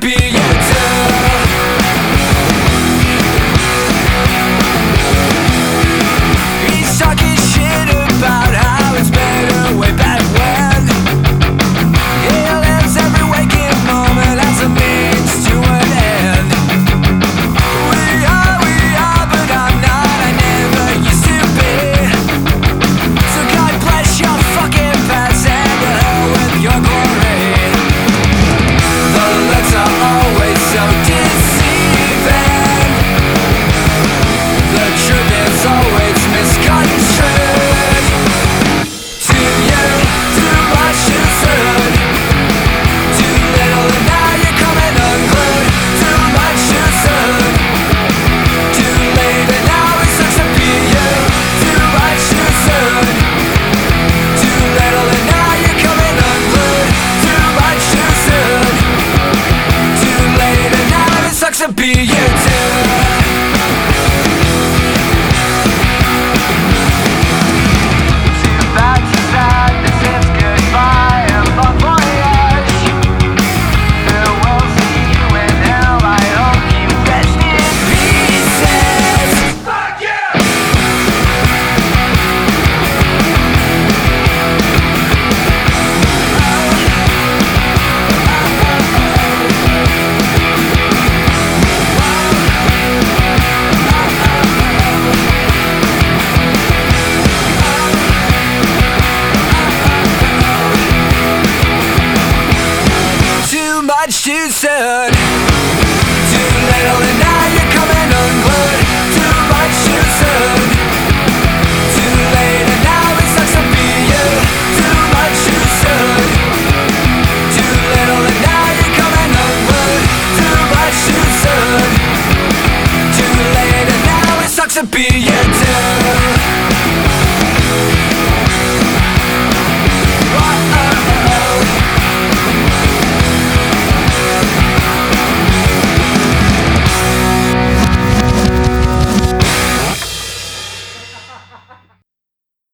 be too soon. Too little and now you're coming unglued. Too much too soon. Too late and now it sucks to be you. Too much too soon. Too little and now you're coming unglued. Too much too soon. Too late and now it sucks to be